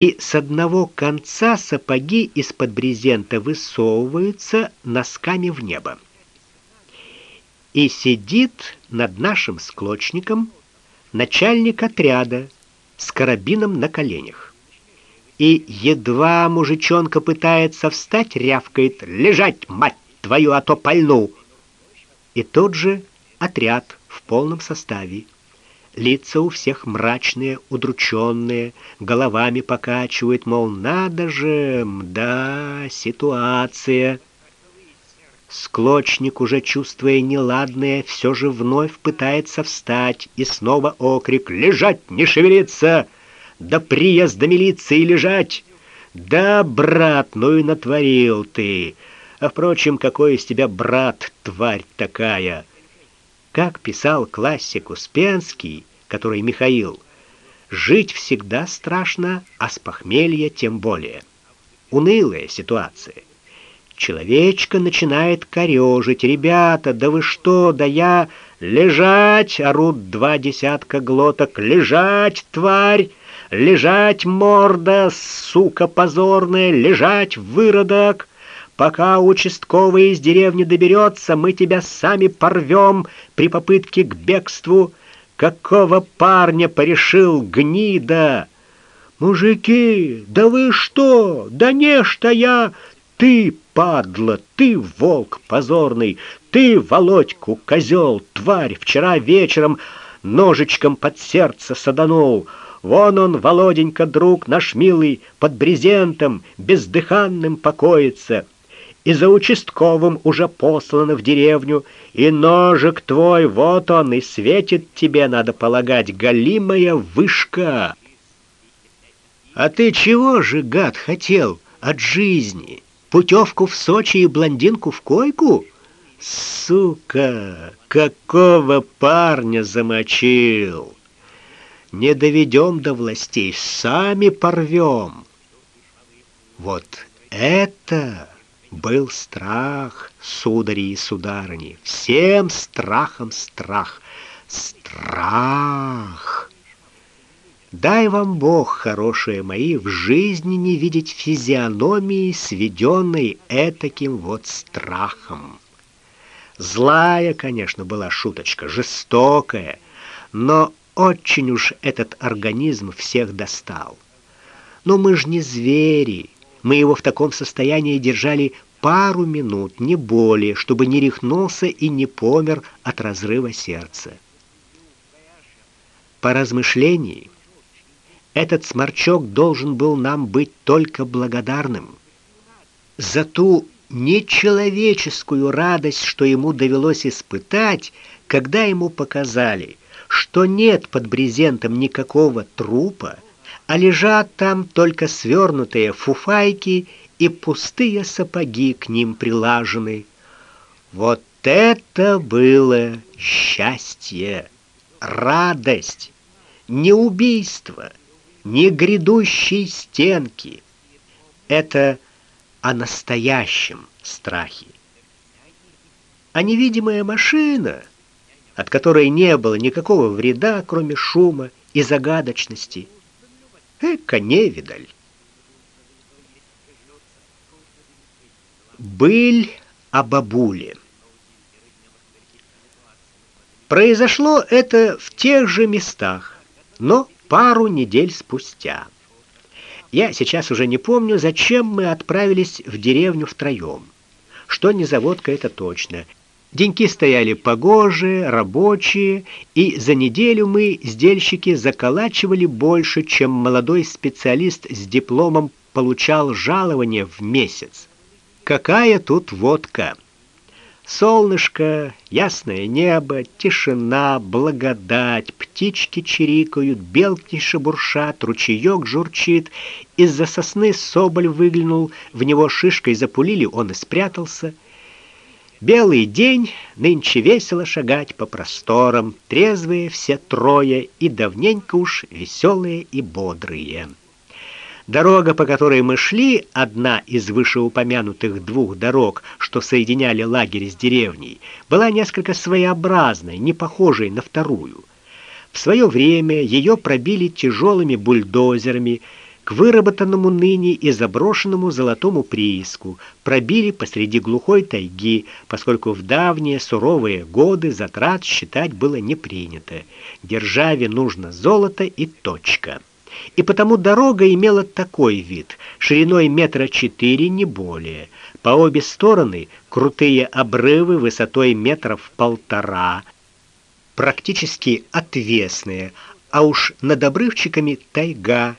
и с одного конца сапоги из-под брезента высовываются носками в небо. И сидит над нашим склочником начальник отряда с карабином на коленях. И едва мужичонка пытается встать, рявкает: "Лежать, мать твою, а то пальну!" И тот же отряд в полном составе Лица у всех мрачные, удрученные, головами покачивают, мол, надо же, да, ситуация. Склочник, уже чувствуя неладное, все же вновь пытается встать, и снова окрик «Лежать, не шевелиться! До приезда милиции лежать!» «Да, брат, ну и натворил ты! А, впрочем, какой из тебя брат, тварь такая!» Как писал классик Успенский, который Михаил, жить всегда страшно, а с похмелья тем более. Унылая ситуация. Человечка начинает корежить. Ребята, да вы что, да я... Лежать, орут два десятка глоток. Лежать, тварь! Лежать, морда, сука позорная! Лежать, выродок! Пока участковый из деревни доберется, мы тебя сами порвем при попытке к бегству. Какого парня порешил гнида? Мужики, да вы что? Да не что я, ты падла, ты волк позорный, ты Володьку козел, тварь, вчера вечером ножичком под сердце саданул. Вон он, Володенька, друг наш милый, под брезентом, бездыханным покоится и за участковым уже послано в деревню, и ножик твой, вот он, и светит тебе, надо полагать, галимая вышка. А ты чего же, гад, хотел от жизни? Путевку в Сочи и блондинку в койку? Сука, какого парня замочил! Не доведем до властей, сами порвем. Вот это был страх, судари и сударыни, всем страхом страх. Страх. Дай вам Бог, хорошие мои, в жизни не видеть физиономии, сведенной этаким вот страхом. Злая, конечно, была шуточка, жестокая, но очень уж этот организм всех достал. Но мы ж не звери, мы его в таком состоянии держали пару минут, не более, чтобы не рехнулся и не помер от разрыва сердца. По размышлении, этот сморчок должен был нам быть только благодарным за ту нечеловеческую радость, что ему довелось испытать, когда ему показали, что нет под брезентом никакого трупа, а лежат там только свернутые фуфайки и пустые сапоги к ним прилажены. Вот это было счастье, радость, не убийство, не грядущие стенки. Это о настоящем страхе. А невидимая машина, от которой не было никакого вреда, кроме шума и загадочности, Эка невидаль. Быль о бабуле. Произошло это в тех же местах, но пару недель спустя. Я сейчас уже не помню, зачем мы отправились в деревню втроем. Что не заводка это точно. Деньки стояли погожие, рабочие, и за неделю мы, сдельщики, заколачивали больше, чем молодой специалист с дипломом получал жалование в месяц. Какая тут водка! Солнышко, ясное небо, тишина, благодать, птички чирикают, белки шебуршат, ручеек журчит. Из-за сосны соболь выглянул, в него шишкой запулили, он и спрятался — Белый день, нынче весело шагать по просторам, трезвые все трое и давненько уж веселые и бодрые. Дорога, по которой мы шли, одна из вышеупомянутых двух дорог, что соединяли лагерь с деревней, была несколько своеобразной, не похожей на вторую. В свое время ее пробили тяжелыми бульдозерами, к выработанному ныне и заброшенному золотому прииску, пробили посреди глухой тайги, поскольку в давние суровые годы затрат считать было не принято. Державе нужно золото и точка. И потому дорога имела такой вид: шириной метра четыре не более. По обе стороны крутые обрывы высотой метров полтора, практически отвесные, а уж над обрывчиками тайга